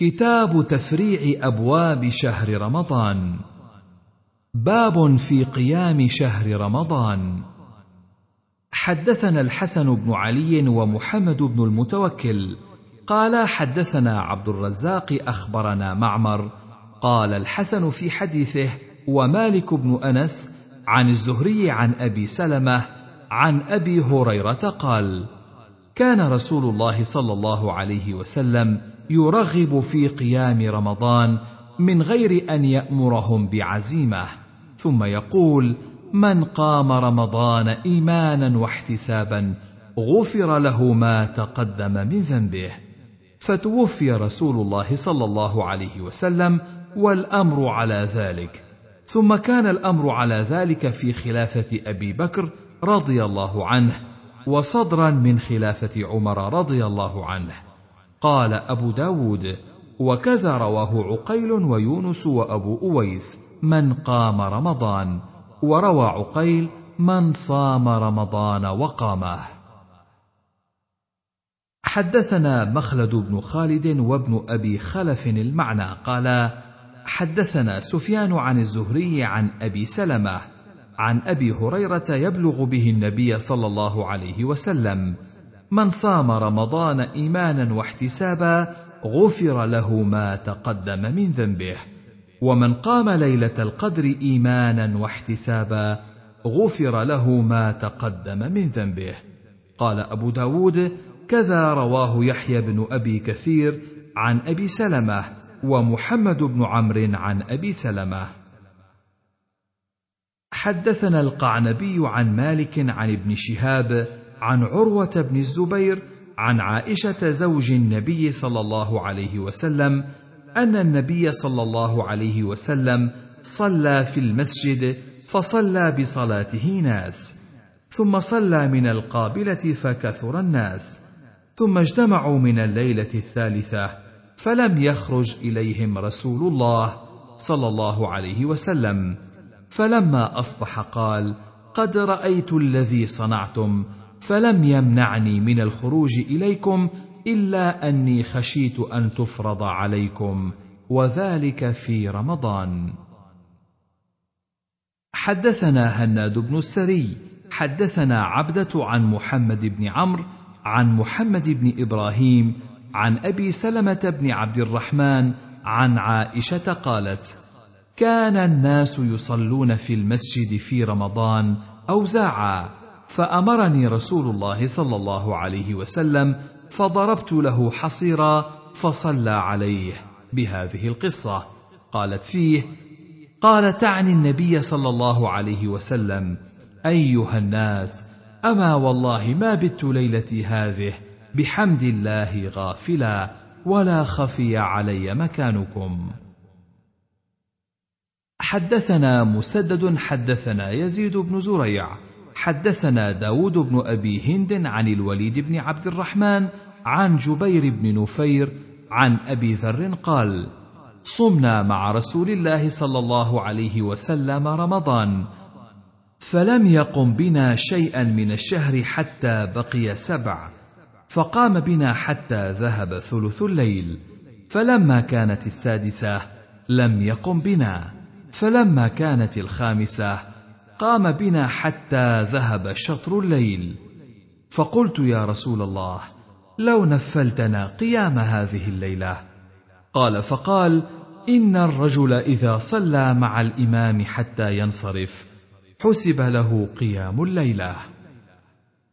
كتاب تفريع أبواب شهر رمضان. باب في قيام شهر رمضان. حدثنا الحسن بن علي ومحمد بن المتوكل. قال حدثنا عبد الرزاق أخبرنا معمر. قال الحسن في حديثه ومالك بن أنس عن الزهري عن أبي سلمة عن أبي هريرة قال كان رسول الله صلى الله عليه وسلم يرغب في قيام رمضان من غير أن يأمرهم بعزيمة. ثم يقول من قام رمضان إيمانا واحتسابا غفر له ما تقدم من ذنبه. فتوفي رسول الله صلى الله عليه وسلم والأمر على ذلك. ثم كان الأمر على ذلك في خلافة أبي بكر رضي الله عنه وصدرا من خلافة عمر رضي الله عنه. قال أبو داود وكذا رواه عقيل ويونس وأبو أويس من قام رمضان. وروى عقيل من صام رمضان وقامه. حدثنا مخلد بن خالد وابن أبي خلف المعنى قال حدثنا سفيان عن الزهري عن أبي سلمة عن أبي هريرة يبلغ به النبي صلى الله عليه وسلم من صام رمضان إيمانا واحتسابا غفر له ما تقدم من ذنبه. ومن قام ليلة القدر إيمانا واحتسابا غفر له ما تقدم من ذنبه. قال أبو داود كذا رواه يحيى بن أبي كثير عن أبي سلمة ومحمد بن عمرو عن أبي سلمة. حدثنا القعنبي عن مالك عن ابن شهاب عن عروة بن الزبير عن عائشة زوج النبي صلى الله عليه وسلم أن النبي صلى الله عليه وسلم صلى في المسجد فصلى بصلاته ناس ثم صلى من القابلة فكثر الناس ثم اجتمعوا من الليلة الثالثة فلم يخرج إليهم رسول الله صلى الله عليه وسلم فلما أصبح قال قد رأيت الذي صنعتم فلم يمنعني من الخروج إليكم إلا أني خشيت أن تفرض عليكم وذلك في رمضان. حدثنا هناد بن السري حدثنا عبدة عن محمد بن عمرو عن محمد بن إبراهيم عن أبي سلمة بن عبد الرحمن عن عائشة قالت كان الناس يصلون في المسجد في رمضان أوزاعا فأمرني رسول الله صلى الله عليه وسلم فضربت له حصيرا فصلى عليه بهذه القصة. قالت فيه قال تعني النبي صلى الله عليه وسلم أيها الناس أما والله ما بت ليلتي هذه بحمد الله غافلا ولا خفي علي مكانكم. حدثنا مسدد حدثنا يزيد بن زريع حدثنا داود بن أبي هند عن الوليد بن عبد الرحمن عن جبير بن نفير عن أبي ذر قال صمنا مع رسول الله صلى الله عليه وسلم رمضان فلم يقم بنا شيئا من الشهر حتى بقي سبع فقام بنا حتى ذهب ثلث الليل فلما كانت السادسة لم يقم بنا فلما كانت الخامسة قام بنا حتى ذهب شطر الليل. فقلت يا رسول الله لو نفلتنا قيام هذه الليلة. قال فقال إن الرجل إذا صلى مع الإمام حتى ينصرف حسب له قيام الليلة.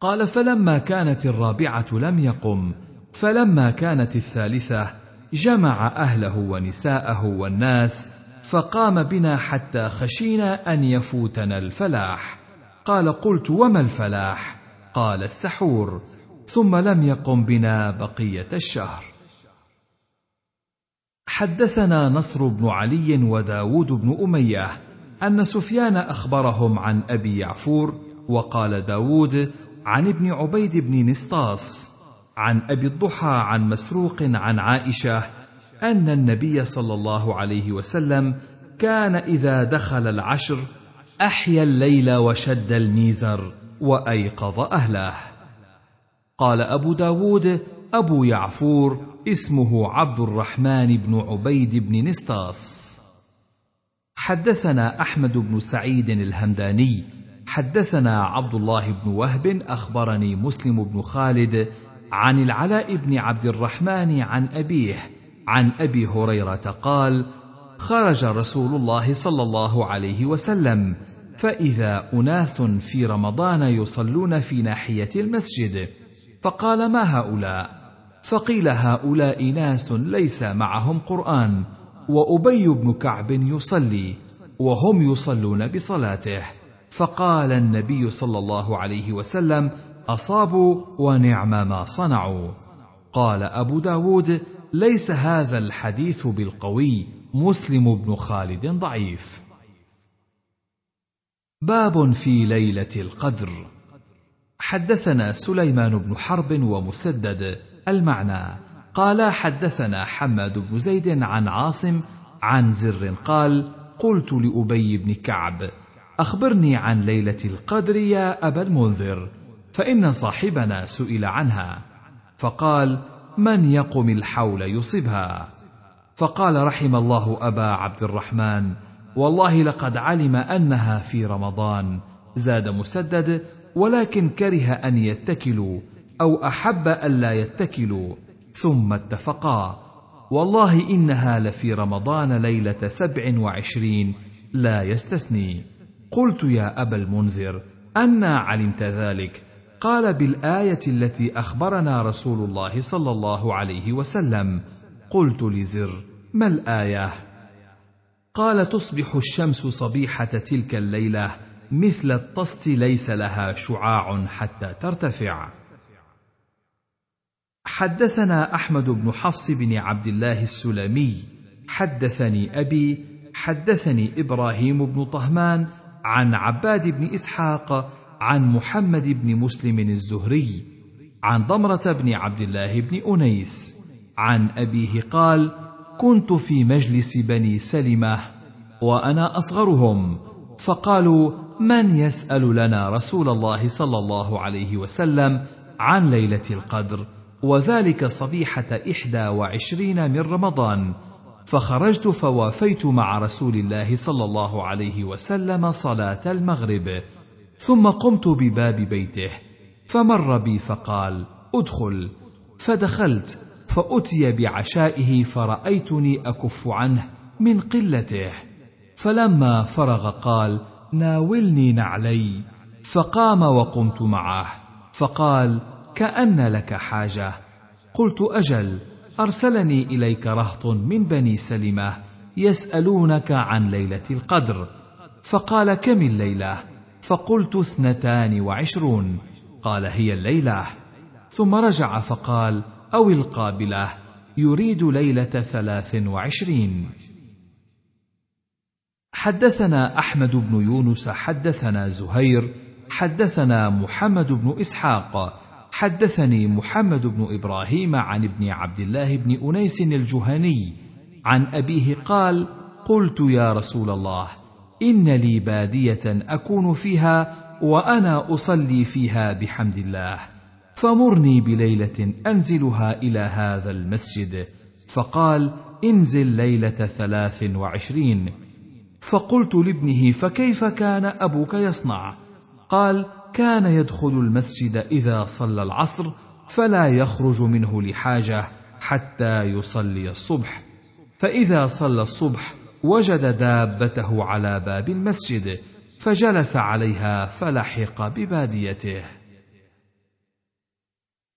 قال فلما كانت الرابعة لم يقم فلما كانت الثالثة جمع أهله ونساءه والناس فقام بنا حتى خشينا أن يفوتنا الفلاح. قال قلت وما الفلاح؟ قال السحور. ثم لم يقم بنا بقية الشهر. حدثنا نصر بن علي وداود بن أمية أن سفيان أخبرهم عن أبي يعفور وقال داود عن ابن عبيد بن نسطاس عن أبي الضحى عن مسروق عن عائشة أن النبي صلى الله عليه وسلم كان إذا دخل العشر أحيا الليل وشد الميزر وأيقظ أهله. قال أبو داود أبو يعفور اسمه عبد الرحمن بن عبيد بن نسطاس. حدثنا أحمد بن سعيد الهمداني حدثنا عبد الله بن وهب أخبرني مسلم بن خالد عن العلاء بن عبد الرحمن عن أبيه عن أبي هريرة قال خرج رسول الله صلى الله عليه وسلم فإذا أناس في رمضان يصلون في ناحية المسجد فقال ما هؤلاء؟ فقيل هؤلاء ناس ليس معهم قرآن وأبي بن كعب يصلي وهم يصلون بصلاته. فقال النبي صلى الله عليه وسلم أصابوا ونعم ما صنعوا. قال أبو داود ليس هذا الحديث بالقوي. مسلم بن خالد ضعيف. باب في ليلة القدر. حدثنا سليمان بن حرب ومسدد المعنى. قال حدثنا حماد بن زيد عن عاصم عن زر قال قلت لأبي بن كعب أخبرني عن ليلة القدر يا أبا المنذر فإن صاحبنا سئل عنها. فقال من يقم الحول يصبها. فقال رحم الله أبا عبد الرحمن والله لقد علم أنها في رمضان. زاد مسدد ولكن كره أن يتكلوا أو أحب الا يتكلوا. ثم اتفقا. والله إنها لفي رمضان ليلة سبع وعشرين لا يستثني. قلت يا أبا المنذر أنا علمت ذلك. قال بالآية التي أخبرنا رسول الله صلى الله عليه وسلم قلت لزر ما الآية؟ قال تصبح الشمس صبيحة تلك الليلة مثل الطست ليس لها شعاع حتى ترتفع. حدثنا أحمد بن حفص بن عبد الله السلمي حدثني أبي حدثني إبراهيم بن طهمان عن عباد بن إسحاق عن محمد بن مسلم الزهري عن ضمرة بن عبد الله بن أنيس عن أبيه قال كنت في مجلس بني سلمة وأنا أصغرهم فقالوا من يسأل لنا رسول الله صلى الله عليه وسلم عن ليلة القدر وذلك صبيحة إحدى وعشرين من رمضان فخرجت فوافيت مع رسول الله صلى الله عليه وسلم صلاة المغرب ثم قمت بباب بيته فمر بي فقال ادخل. فدخلت فأتي بعشائه فرأيتني أكف عنه من قلته. فلما فرغ قال ناولني نعلي. فقام وقمت معه فقال كأن لك حاجة. قلت أجل أرسلني إليك رهط من بني سلمة يسألونك عن ليلة القدر. فقال كم الليلة؟ فقلت اثنتان وعشرون. قال هي الليلة. ثم رجع فقال أو القابلة يريد ليلة ثلاث وعشرين. حدثنا أحمد بن يونس حدثنا زهير حدثنا محمد بن إسحاق حدثني محمد بن إبراهيم عن ابن عبد الله بن أنيس الجهني عن أبيه قال قلت يا رسول الله إن لي بادية أكون فيها وأنا أصلي فيها بحمد الله. فمرني بليلة أنزلها إلى هذا المسجد. فقال انزل ليلة ثلاث وعشرين. فقلت لابنه فكيف كان أبوك يصنع؟ قال كان يدخل المسجد إذا صلى العصر فلا يخرج منه لحاجة حتى يصلي الصبح. فإذا صلى الصبح وجد دابته على باب المسجد فجلس عليها فلحق بباديته.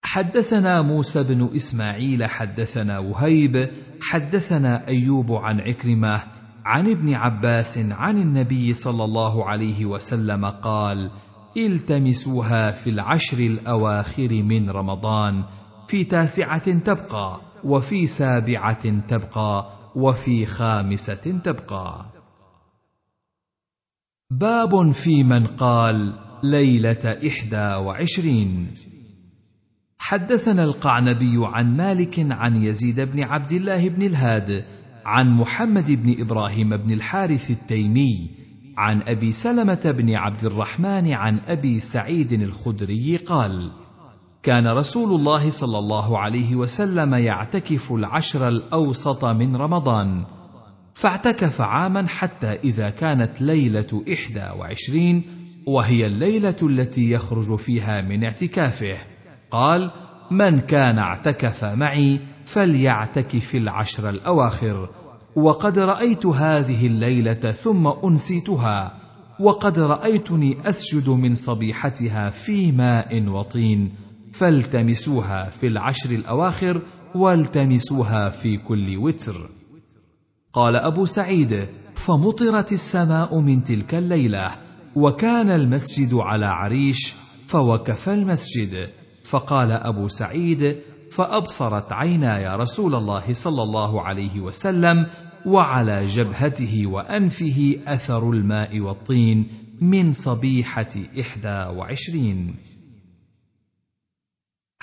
حدثنا موسى بن إسماعيل حدثنا وهيب حدثنا أيوب عن عكرمة عن ابن عباس عن النبي صلى الله عليه وسلم قال التمسوها في العشر الأواخر من رمضان في تاسعة تبقى وفي سابعة تبقى وفي خامسة تبقى. باب في من قال ليلة إحدى وعشرين. حدثنا القعنبي عن مالك عن يزيد بن عبد الله بن الهاد عن محمد بن إبراهيم بن الحارث التيمي عن أبي سلمة بن عبد الرحمن عن أبي سعيد الخدري قال كان رسول الله صلى الله عليه وسلم يعتكف العشر الأوسط من رمضان فاعتكف عاما حتى إذا كانت ليلة إحدى وعشرين وهي الليلة التي يخرج فيها من اعتكافه. قال من كان اعتكف معي فليعتكف العشر الأواخر وقد رأيت هذه الليلة ثم أنسيتها وقد رأيتني أسجد من صبيحتها في ماء وطين فالتمسوها في العشر الأواخر والتمسوها في كل وتر. قال أبو سعيد فمطرت السماء من تلك الليلة وكان المسجد على عريش فوقف المسجد. فقال أبو سعيد فأبصرت عيناي رسول الله صلى الله عليه وسلم وعلى جبهته وأنفه أثر الماء والطين من صبيحة إحدى وعشرين.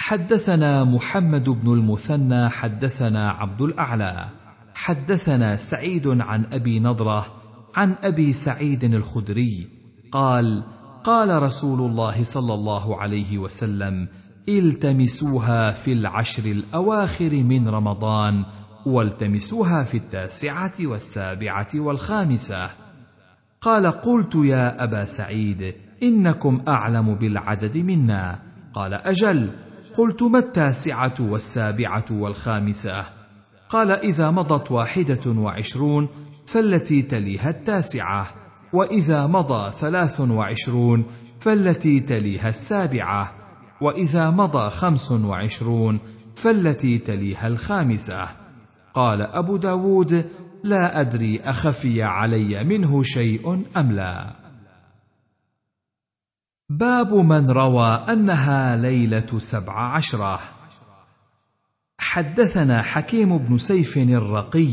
حدثنا محمد بن المثنى حدثنا عبد الأعلى. حدثنا سعيد عن أبي نضرة عن أبي سعيد الخدري. قال قال رسول الله صلى الله عليه وسلم التمسوها في العشر الأواخر من رمضان والتمسوها في التاسعة والسابعة والخامسة. قال قلت يا أبا سعيد إنكم أعلم بالعدد منا. قال أجل. قلت ما التاسعة والسابعة والخامسة؟ قال إذا مضت واحدة وعشرون فالتي تليها التاسعة وإذا مضى ثلاث وعشرون فالتي تليها السابعة وإذا مضى خمس وعشرون فالتي تليها الخامسة. قال أبو داود لا أدري أخفي علي منه شيء أم لا. باب من روى أنها ليلة سبع عشرة. حدثنا حكيم بن سيف الرقي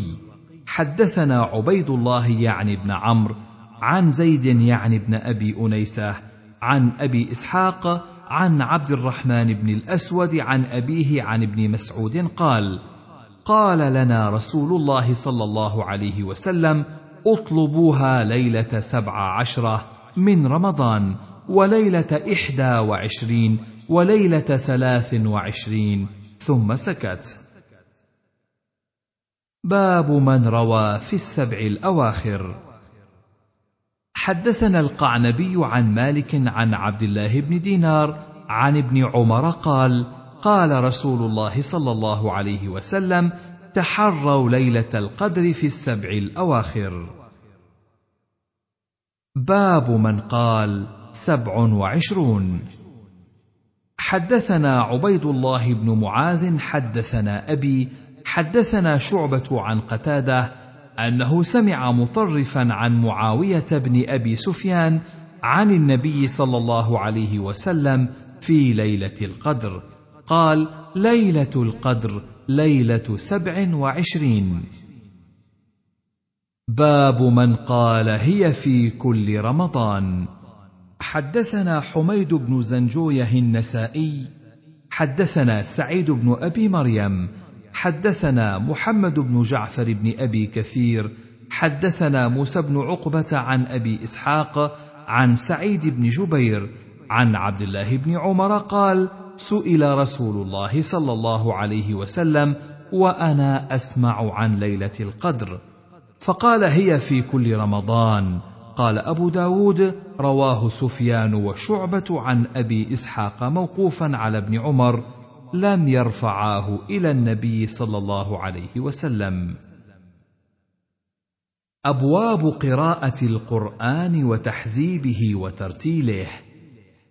حدثنا عبيد الله يعني بن عمرو عن زيد يعني بن أبي أنيسة عن أبي إسحاق عن عبد الرحمن بن الأسود عن أبيه عن ابن مسعود قال قال لنا رسول الله صلى الله عليه وسلم اطلبوها ليلة سبع عشرة من رمضان. وليلة إحدى وعشرين وليلة ثلاث وعشرين. ثم سكت. باب من روى في السبع الأواخر. حدثنا القعنبي عن مالك عن عبد الله بن دينار عن ابن عمر قال قال رسول الله صلى الله عليه وسلم تحروا ليلة القدر في السبع الأواخر. باب من قال سبع وعشرون. حدثنا عبيد الله بن معاذ حدثنا أبي حدثنا شعبة عن قتادة أنه سمع مطرفا عن معاوية بن أبي سفيان عن النبي صلى الله عليه وسلم في ليلة القدر. قال ليلة القدر ليلة سبع وعشرين. باب من قال هي في كل رمضان. حدثنا حميد بن زنجوية النسائي حدثنا سعيد بن أبي مريم حدثنا محمد بن جعفر بن أبي كثير حدثنا موسى بن عقبة عن أبي إسحاق عن سعيد بن جبير عن عبد الله بن عمر قال سئل رسول الله صلى الله عليه وسلم وأنا أسمع عن ليلة القدر فقال هي في كل رمضان. قال أبو داود رواه سفيان وشعبة عن أبي إسحاق موقوفا على ابن عمر لم يرفعاه إلى النبي صلى الله عليه وسلم. أبواب قراءة القرآن وتحزيبه وترتيله.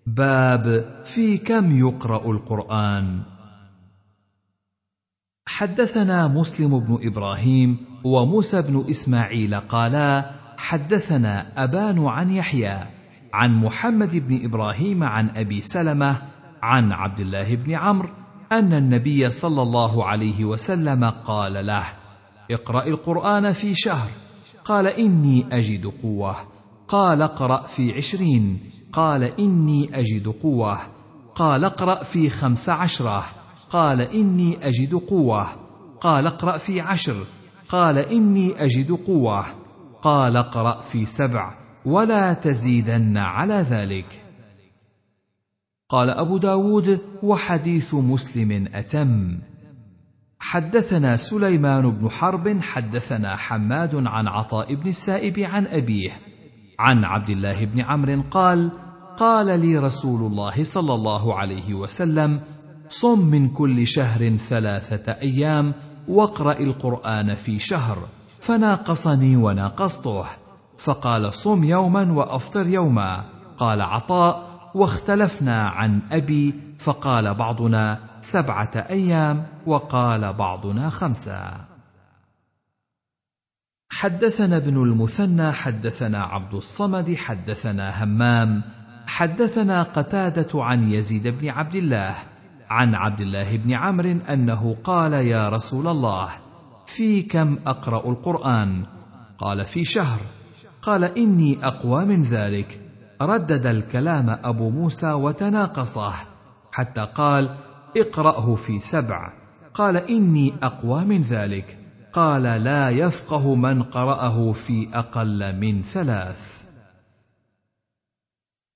باب في كم يقرأ القرآن؟ حدثنا مسلم بن إبراهيم وموسى بن إسماعيل قالا حدثنا أبان عن يحيى عن محمد بن إبراهيم عن أبي سلمة عن عبد الله بن عمرو أن النبي صلى الله عليه وسلم قال له اقرأ القرآن في شهر. قال إني أجد قوة. قال اقرأ في عشرين. قال إني أجد قوة. قال اقرأ في خمس عشرة. قال إني أجد قوة. قال اقرأ في عشر. قال إني أجد قوة. قال اقرأ في سبع ولا تزيدن على ذلك. قال أبو داود وحديث مسلم أتم. حدثنا سليمان بن حرب حدثنا حماد عن عطاء بن السائب عن أبيه عن عبد الله بن عمرو قال قال لي رسول الله صلى الله عليه وسلم صم من كل شهر ثلاثة أيام واقرأ القرآن في شهر. فناقصني وناقصته. فقال صم يوما وأفطر يوما. قال عطاء واختلفنا عن أبي فقال بعضنا سبعة أيام وقال بعضنا خمسة. حدثنا ابن المثنى حدثنا عبد الصمد حدثنا همام حدثنا قتادة عن يزيد بن عبد الله عن عبد الله بن عمرو أنه قال يا رسول الله في كم أقرأ القرآن؟ قال في شهر. قال إني أقوى من ذلك. ردد الكلام أبو موسى وتناقصه. حتى قال اقرأه في سبع. قال إني أقوى من ذلك. قال لا يفقه من قرأه في أقل من ثلاث.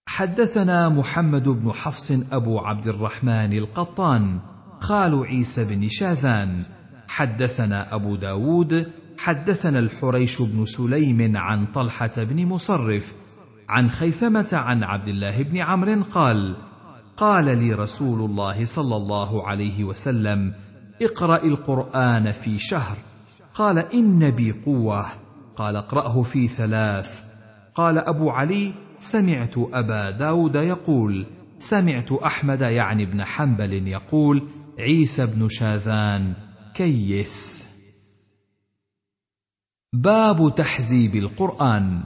حدثنا محمد بن حفص أبو عبد الرحمن القطان خال عيسى بن شاذان حدثنا أبو داود حدثنا الحريش بن سليم عن طلحة بن مصرف عن خيثمة عن عبد الله بن عمرو قال قال لي رسول الله صلى الله عليه وسلم اقرأ القرآن في شهر. قال إن بي قوة. قال اقرأه في ثلاث. قال أبو علي سمعت أبا داود يقول سمعت أحمد يعني بن حنبل يقول عيسى بن شاذان. كيس باب تحزيب القرآن.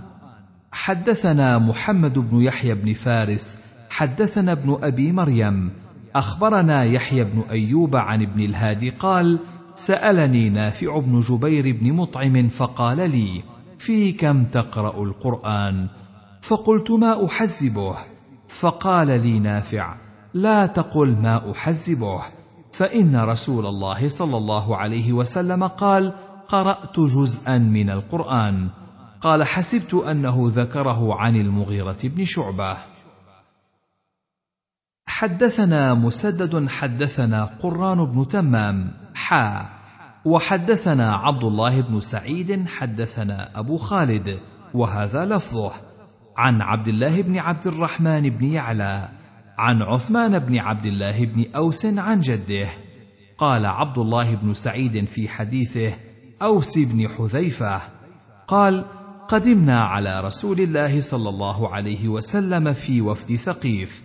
حدثنا محمد بن يحيى بن فارس حدثنا ابن أبي مريم أخبرنا يحيى بن أيوب عن ابن الهادي قال سألني نافع بن جبير بن مطعم فقال لي في كم تقرأ القرآن؟ فقلت ما أحزبه. فقال لي نافع لا تقل ما أحزبه. فإن رسول الله صلى الله عليه وسلم قال قرأت جزءا من القرآن قال حسبت أنه ذكره عن المغيرة بن شعبة حدثنا مسدد حدثنا قران بن تمام حا وحدثنا عبد الله بن سعيد حدثنا أبو خالد وهذا لفظه. عن عبد الله بن عبد الرحمن بن يعلى. عن عثمان بن عبد الله بن أوس عن جده. قال عبد الله بن سعيد في حديثه أوس بن حذيفة قال قدمنا على رسول الله صلى الله عليه وسلم في وفد ثقيف.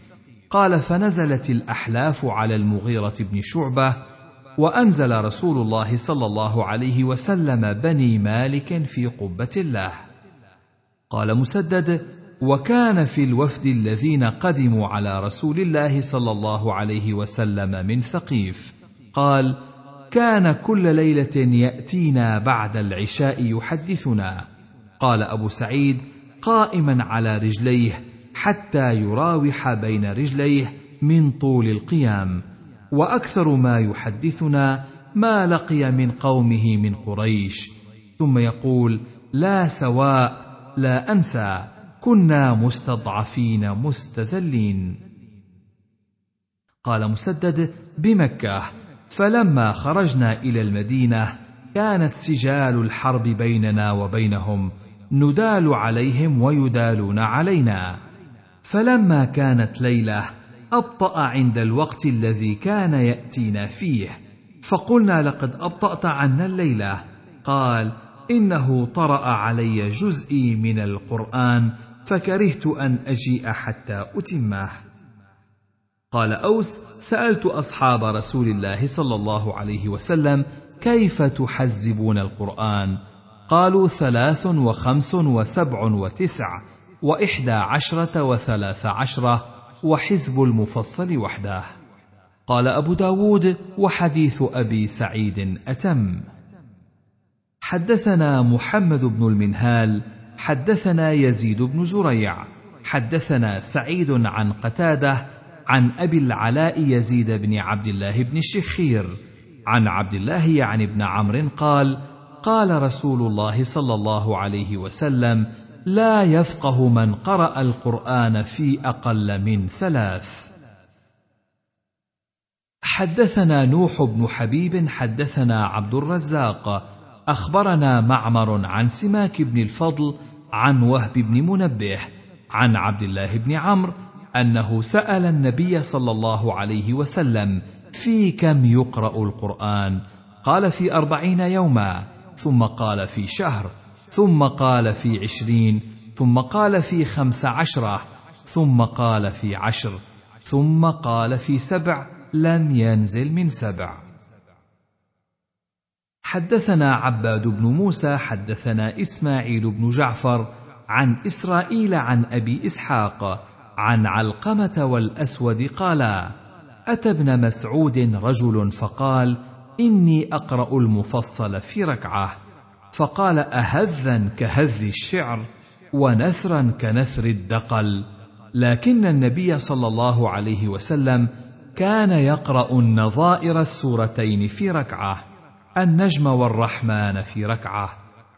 قال فنزلت الأحلاف على المغيرة بن شعبة وأنزل رسول الله صلى الله عليه وسلم بني مالك في قبة الله. قال مسدد وكان في الوفد الذين قدموا على رسول الله صلى الله عليه وسلم من ثقيف. قال كان كل ليلة يأتينا بعد العشاء يحدثنا. قال أبو سعيد قائما على رجليه حتى يراوح بين رجليه من طول القيام. وأكثر ما يحدثنا ما لقي من قومه من قريش. ثم يقول لا سواء لا أنسى. كنا مستضعفين مستذلين. قال مسدد بمكة. فلما خرجنا إلى المدينة كانت سجال الحرب بيننا وبينهم. ندال عليهم ويدالون علينا. فلما كانت ليلة أبطأ عند الوقت الذي كان يأتينا فيه. فقلنا لقد أبطأت عنا الليلة. قال إنه طرأ علي جزئي من القرآن فكرهت أن أجيء حتى أتمه. قال أوس سألت أصحاب رسول الله صلى الله عليه وسلم كيف تحزبون القرآن؟ قالوا ثلاث وخمس وسبع وتسع وإحدى عشرة وثلاث عشرة وحزب المفصل وحده. قال أبو داود وحديث أبي سعيد أتم. حدثنا محمد بن المنهال حدثنا يزيد بن زريع حدثنا سعيد عن قتادة عن أبي العلاء يزيد بن عبد الله بن الشخير عن عبد الله يعني بن عمرو قال قال رسول الله صلى الله عليه وسلم لا يفقه من قرأ القرآن في أقل من ثلاث. حدثنا نوح بن حبيب حدثنا عبد الرزاق أخبرنا معمر عن سماك بن الفضل عن وهب بن منبه عن عبد الله بن عمرو أنه سأل النبي صلى الله عليه وسلم في كم يقرأ القرآن؟ قال في أربعين يوما ثم قال في شهر ثم قال في عشرين ثم قال في خمس عشرة ثم قال في عشر ثم قال في سبع لم ينزل من سبع. حدثنا عباد بن موسى حدثنا إسماعيل بن جعفر عن إسرائيل عن أبي إسحاق عن علقمة والأسود قالا أتى ابن مسعود رجل فقال إني أقرأ المفصل في ركعة. فقال أهذا كهذ الشعر ونثرا كنثر الدقل. لكن النبي صلى الله عليه وسلم كان يقرأ النظائر السورتين في ركعة. النجم والرحمن في ركعة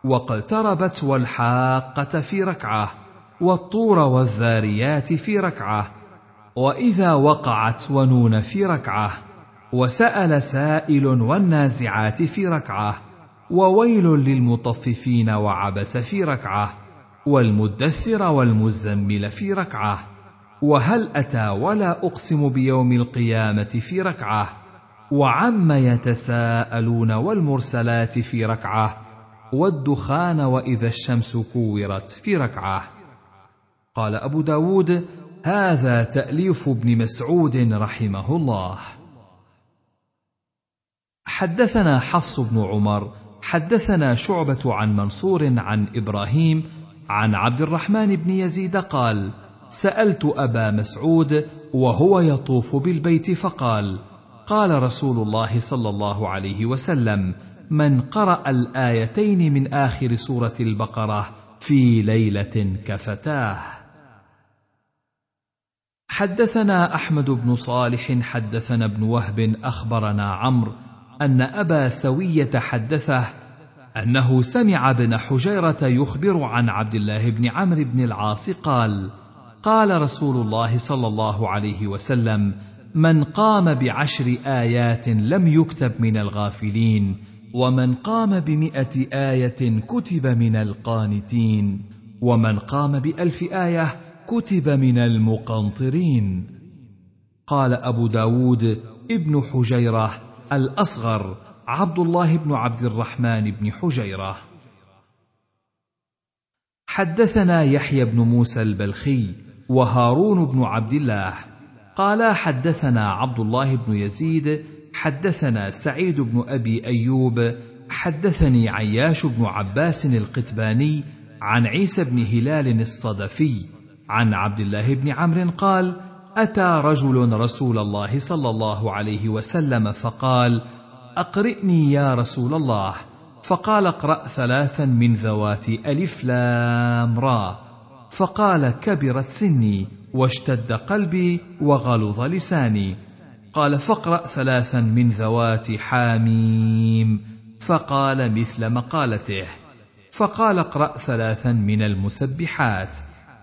واقتربت والحاقة في ركعة والطور والذاريات في ركعة وإذا وقعت ونون في ركعة وسأل سائل والنازعات في ركعة وويل للمطففين وعبس في ركعة والمدثر والمزمل في ركعة وهل أتى ولا أقسم بيوم القيامة في ركعة؟ وعم يتساءلون والمرسلات في ركعة والدخان وإذا الشمس كورت في ركعة. قال أبو داود هذا تأليف ابن مسعود رحمه الله. حدثنا حفص بن عمر حدثنا شعبة عن منصور عن إبراهيم عن عبد الرحمن بن يزيد قال سألت أبا مسعود وهو يطوف بالبيت فقال قال رسول الله صلى الله عليه وسلم من قرأ الآيتين من آخر سورة البقرة في ليلة كفتاه. حدثنا أحمد بن صالح حدثنا ابن وهب أخبرنا عمرو أن أبا سوية حدثه أنه سمع ابن حجيرة يخبر عن عبد الله بن عمرو بن العاص قال قال رسول الله صلى الله عليه وسلم من قام بعشر آيات لم يكتب من الغافلين ومن قام بمئة آية كتب من القانتين ومن قام بألف آية كتب من المقنطرين. قال أبو داود ابن حجيرة الأصغر عبد الله بن عبد الرحمن بن حجيرة. حدثنا يحيى بن موسى البلخي وهارون بن عبد الله قالا حدثنا عبد الله بن يزيد حدثنا سعيد بن أبي أيوب حدثني عياش بن عباس القتباني عن عيسى بن هلال الصدفي عن عبد الله بن عمرو قال أتى رجل رسول الله صلى الله عليه وسلم فقال أقرئني يا رسول الله. فقال اقرأ ثلاثا من ذوات ألف لام را. فقال كبرت سني واشتد قلبي وغلظ لساني. قال فاقرأ ثلاثا من ذوات حاميم. فقال مثل مقالته. فقال اقرأ ثلاثا من المسبحات.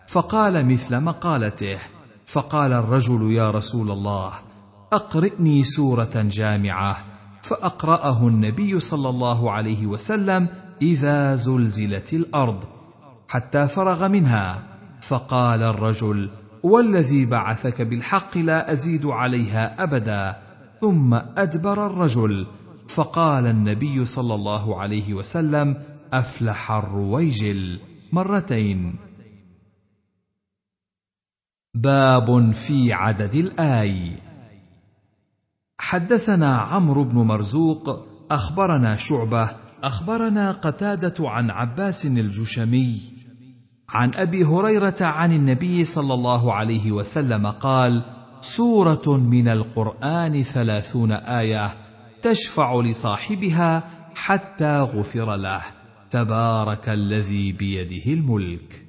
فقال مثل مقالته. فقال الرجل يا رسول الله أقرئني سورة جامعة. فأقرأه النبي صلى الله عليه وسلم إذا زلزلت الأرض. حتى فرغ منها. فقال الرجل والذي بعثك بالحق لا أزيد عليها أبدا. ثم أدبر الرجل. فقال النبي صلى الله عليه وسلم أفلح الرويجل. مرتين. باب في عدد الآي. حدثنا عمرو بن مرزوق أخبرنا شعبة أخبرنا قتادة عن عباس الجشمي عن أبي هريرة عن النبي صلى الله عليه وسلم قال سورة من القرآن ثلاثون آية تشفع لصاحبها حتى غفر له. تبارك الذي بيده الملك.